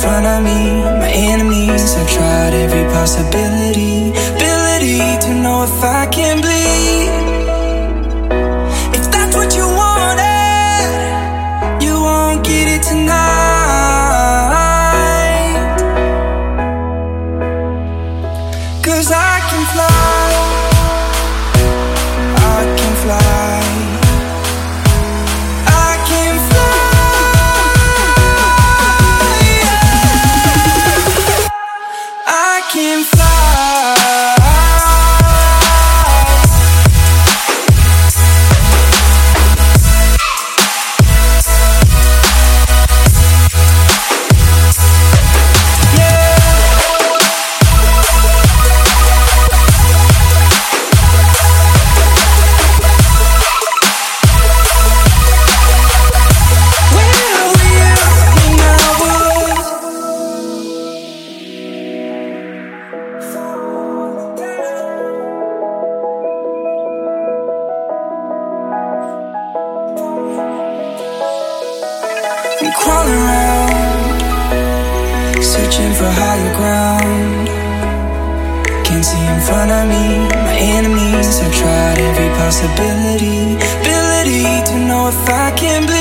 front of me, my enemies have tried every possibility, ability to know if I can bleed. If that's what you wanted, you won't get it tonight. Cause I can fly. all around, searching for higher ground. Can't see in front of me, my enemies I've tried every possibility, ability to know if I can believe.